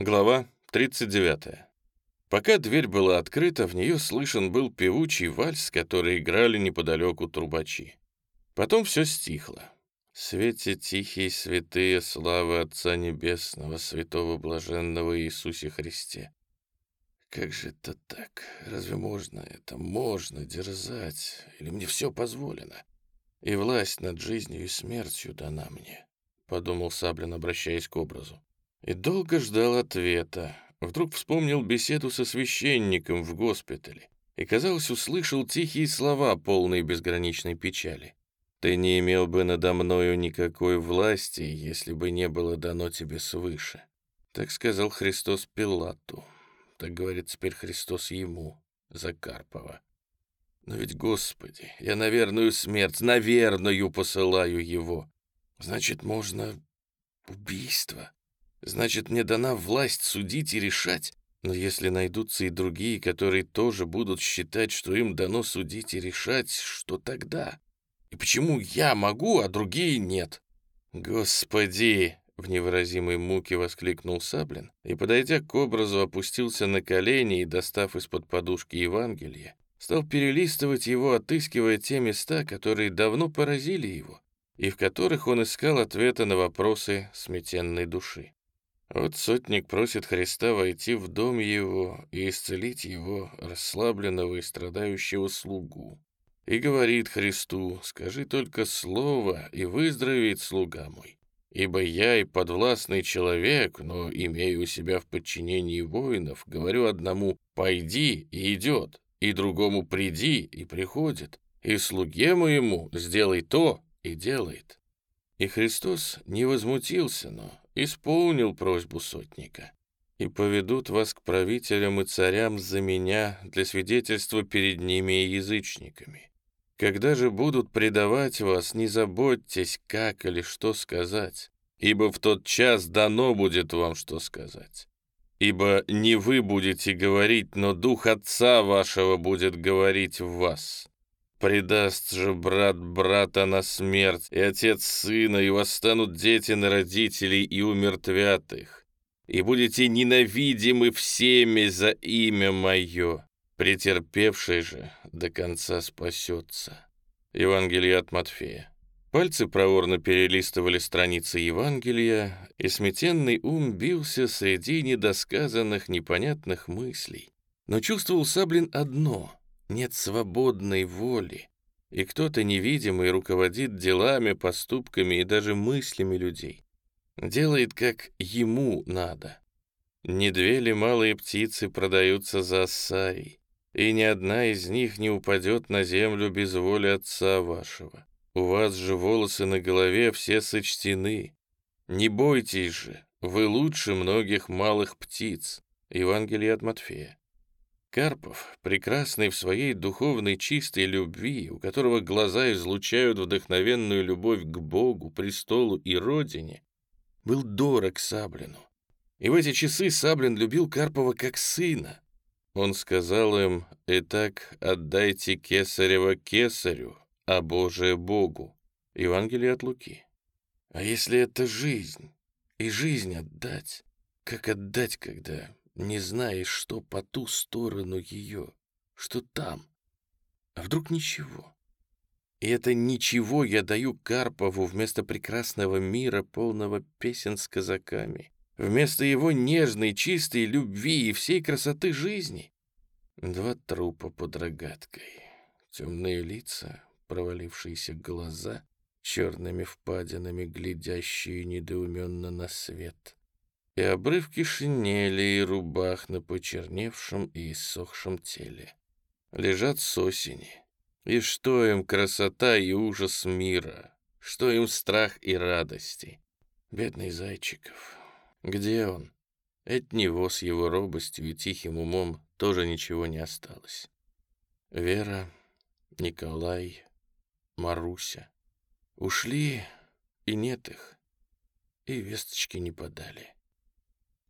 Глава 39. Пока дверь была открыта, в нее слышен был певучий вальс, который играли неподалеку трубачи. Потом все стихло. «Свете тихие святые славы Отца Небесного, святого блаженного Иисусе Христе». Как же это так? Разве можно это? Можно дерзать? Или мне все позволено? И власть над жизнью и смертью дана мне, — подумал Саблин, обращаясь к образу. И долго ждал ответа. Вдруг вспомнил беседу со священником в госпитале и, казалось, услышал тихие слова, полные безграничной печали. «Ты не имел бы надо мною никакой власти, если бы не было дано тебе свыше». Так сказал Христос Пилату. Так говорит теперь Христос ему, за Карпова. Но ведь, Господи, я на верную смерть, на верную посылаю его. Значит, можно убийство. Значит, мне дана власть судить и решать. Но если найдутся и другие, которые тоже будут считать, что им дано судить и решать, что тогда? И почему я могу, а другие нет? Господи! В невыразимой муке воскликнул Саблин и, подойдя к образу, опустился на колени и, достав из-под подушки Евангелие, стал перелистывать его, отыскивая те места, которые давно поразили его, и в которых он искал ответа на вопросы сметенной души. Вот сотник просит Христа войти в дом его и исцелить его, расслабленного и страдающего слугу. И говорит Христу, скажи только слово, и выздоровеет слуга мой. Ибо я и подвластный человек, но имею у себя в подчинении воинов, говорю одному «пойди» и идет, и другому «приди» и приходит, и слуге моему «сделай то» и делает. И Христос не возмутился, но исполнил просьбу сотника. И поведут вас к правителям и царям за меня для свидетельства перед ними и язычниками. Когда же будут предавать вас, не заботьтесь, как или что сказать, ибо в тот час дано будет вам что сказать. Ибо не вы будете говорить, но Дух Отца вашего будет говорить в вас. Предаст же брат брата на смерть, и отец сына, и восстанут дети на родителей, и умертвят их. И будете ненавидимы всеми за имя мое. Претерпевший же до конца спасется. Евангелие от Матфея. Пальцы проворно перелистывали страницы Евангелия, и сметенный ум бился среди недосказанных непонятных мыслей. Но чувствовал Саблин одно — нет свободной воли, и кто-то невидимый руководит делами, поступками и даже мыслями людей. Делает, как ему надо. Не две ли малые птицы продаются за ассарий, и ни одна из них не упадет на землю без воли отца вашего. У вас же волосы на голове все сочтены. Не бойтесь же, вы лучше многих малых птиц. Евангелие от Матфея. Карпов, прекрасный в своей духовной чистой любви, у которого глаза излучают вдохновенную любовь к Богу, престолу и родине, был дорог Саблину. И в эти часы Саблин любил Карпова как сына. Он сказал им, «Итак, отдайте кесарева кесарю, а Божие Богу». Евангелие от Луки. А если это жизнь, и жизнь отдать, как отдать, когда не знаешь, что по ту сторону ее, что там. А вдруг ничего? И это ничего я даю Карпову вместо прекрасного мира, полного песен с казаками, вместо его нежной, чистой любви и всей красоты жизни. Два трупа под рогаткой, темные лица, провалившиеся глаза, черными впадинами, глядящие недоуменно на свет — и обрывки шинели и рубах на почерневшем и иссохшем теле. Лежат с осени. И что им красота и ужас мира? Что им страх и радости? Бедный Зайчиков. Где он? От него с его робостью и тихим умом тоже ничего не осталось. Вера, Николай, Маруся. Ушли, и нет их, и весточки не подали.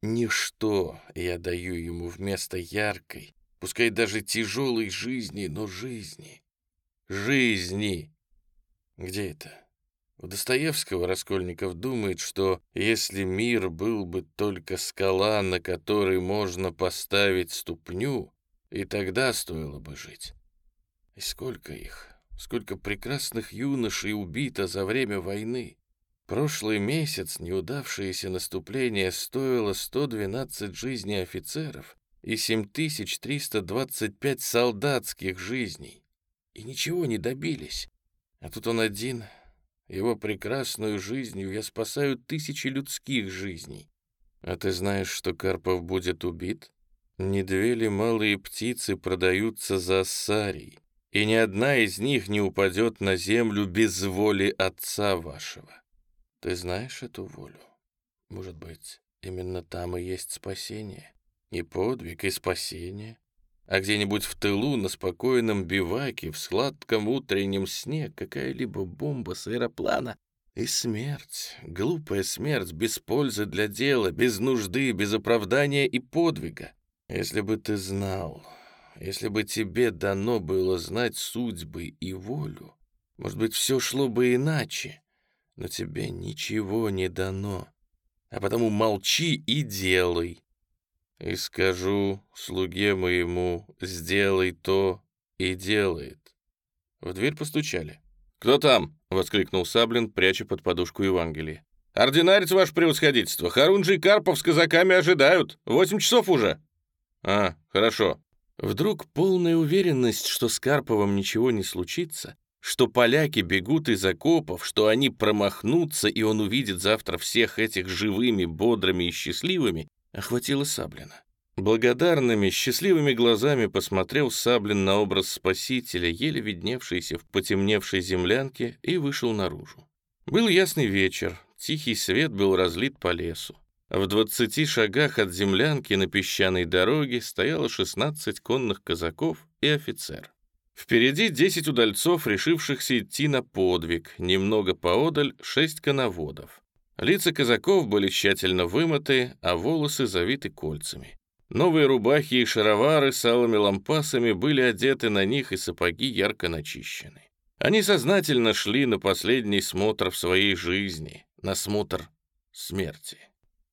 Ничто я даю ему вместо яркой, пускай даже тяжелой жизни, но жизни. Жизни! Где это? У Достоевского Раскольников думает, что если мир был бы только скала, на которой можно поставить ступню, и тогда стоило бы жить. И сколько их, сколько прекрасных юношей убито за время войны. Прошлый месяц неудавшееся наступление стоило 112 жизней офицеров и 7325 солдатских жизней. И ничего не добились. А тут он один. Его прекрасную жизнью я спасаю тысячи людских жизней. А ты знаешь, что Карпов будет убит? Не две ли малые птицы продаются за сарий, и ни одна из них не упадет на землю без воли отца вашего. Ты знаешь эту волю? Может быть, именно там и есть спасение? И подвиг, и спасение? А где-нибудь в тылу, на спокойном биваке, в сладком утреннем сне, какая-либо бомба с аэроплана и смерть, глупая смерть, без пользы для дела, без нужды, без оправдания и подвига. Если бы ты знал, если бы тебе дано было знать судьбы и волю, может быть, все шло бы иначе, но тебе ничего не дано, а потому молчи и делай. И скажу слуге моему, сделай то, и делает. В дверь постучали. «Кто там?» — воскликнул Саблин, пряча под подушку Евангелие. «Ординарец, ваше превосходительство! Харунжий и Карпов с казаками ожидают! Восемь часов уже!» «А, хорошо». Вдруг полная уверенность, что с Карповым ничего не случится, что поляки бегут из окопов, что они промахнутся, и он увидит завтра всех этих живыми, бодрыми и счастливыми, охватила Саблина. Благодарными, счастливыми глазами посмотрел Саблин на образ спасителя, еле видневшийся в потемневшей землянке, и вышел наружу. Был ясный вечер, тихий свет был разлит по лесу. В двадцати шагах от землянки на песчаной дороге стояло шестнадцать конных казаков и офицер. Впереди десять удальцов, решившихся идти на подвиг, немного поодаль шесть коноводов. Лица казаков были тщательно вымыты, а волосы завиты кольцами. Новые рубахи и шаровары с алыми лампасами были одеты на них, и сапоги ярко начищены. Они сознательно шли на последний смотр в своей жизни, на смотр смерти.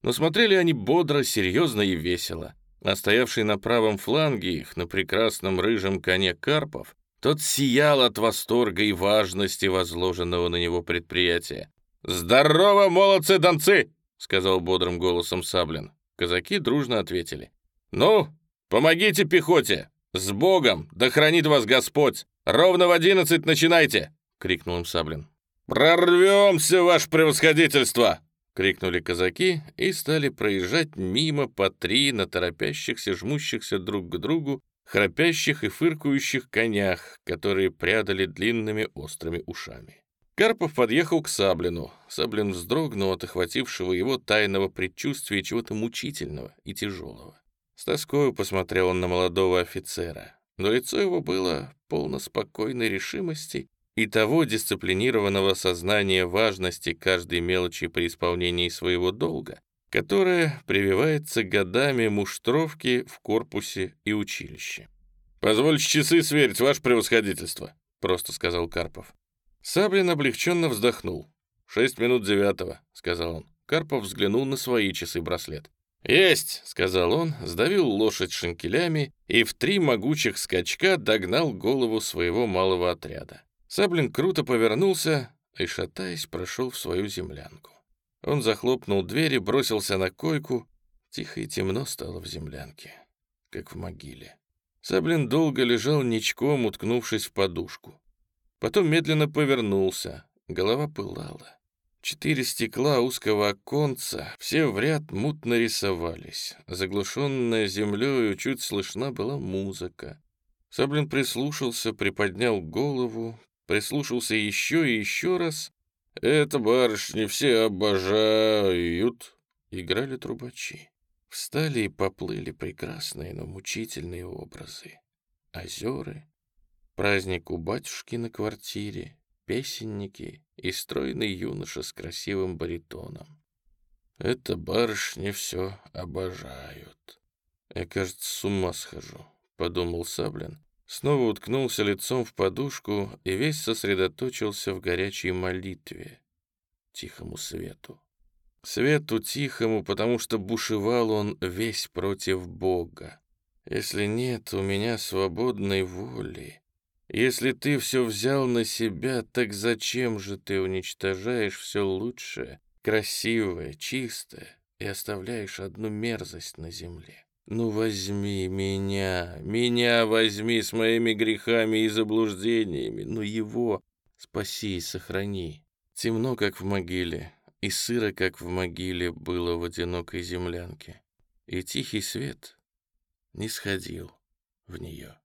Но смотрели они бодро, серьезно и весело. А стоявший на правом фланге их, на прекрасном рыжем коне Карпов, тот сиял от восторга и важности возложенного на него предприятия. «Здорово, молодцы-донцы!» — сказал бодрым голосом Саблин. Казаки дружно ответили. «Ну, помогите пехоте! С Богом! Да хранит вас Господь! Ровно в одиннадцать начинайте!» — крикнул им Саблин. «Прорвемся, ваше превосходительство!» — крикнули казаки и стали проезжать мимо по три на торопящихся, жмущихся друг к другу, храпящих и фыркающих конях, которые прядали длинными острыми ушами. Карпов подъехал к Саблину. Саблин вздрогнул от охватившего его тайного предчувствия чего-то мучительного и тяжелого. С тоскою посмотрел он на молодого офицера, но лицо его было полно спокойной решимости и того дисциплинированного сознания важности каждой мелочи при исполнении своего долга, которое прививается годами муштровки в корпусе и училище. «Позвольте часы сверить, ваше превосходительство», — просто сказал Карпов. Саблин облегченно вздохнул. «Шесть минут девятого», — сказал он. Карпов взглянул на свои часы-браслет. «Есть!» — сказал он, сдавил лошадь шинкелями и в три могучих скачка догнал голову своего малого отряда. Саблин круто повернулся и, шатаясь, прошел в свою землянку. Он захлопнул дверь и бросился на койку. Тихо и темно стало в землянке, как в могиле. Саблин долго лежал ничком, уткнувшись в подушку. Потом медленно повернулся, голова пылала. Четыре стекла узкого оконца, все в ряд мутно рисовались. Заглушенная землею чуть слышна была музыка. Саблин прислушался, приподнял голову, Прислушался еще и еще раз. «Это барышни все обожают!» Играли трубачи. Встали и поплыли прекрасные, но мучительные образы. Озеры, праздник у батюшки на квартире, песенники и стройный юноша с красивым баритоном. Это барышни все обожают. Я, кажется, с ума схожу, — подумал Саблин Снова уткнулся лицом в подушку и весь сосредоточился в горячей молитве. тихому свету. Свету тихому, потому что бушевал он весь против Бога. Если нет у меня свободной воли, если ты все взял на себя, так зачем же ты уничтожаешь все лучшее, красивое, чистое и оставляешь одну мерзость на земле? Ну возьми меня, меня возьми с моими грехами и заблуждениями, ну его спаси и сохрани. Темно, как в могиле, и сыро, как в могиле, было в одинокой землянке, и тихий свет не сходил в нее.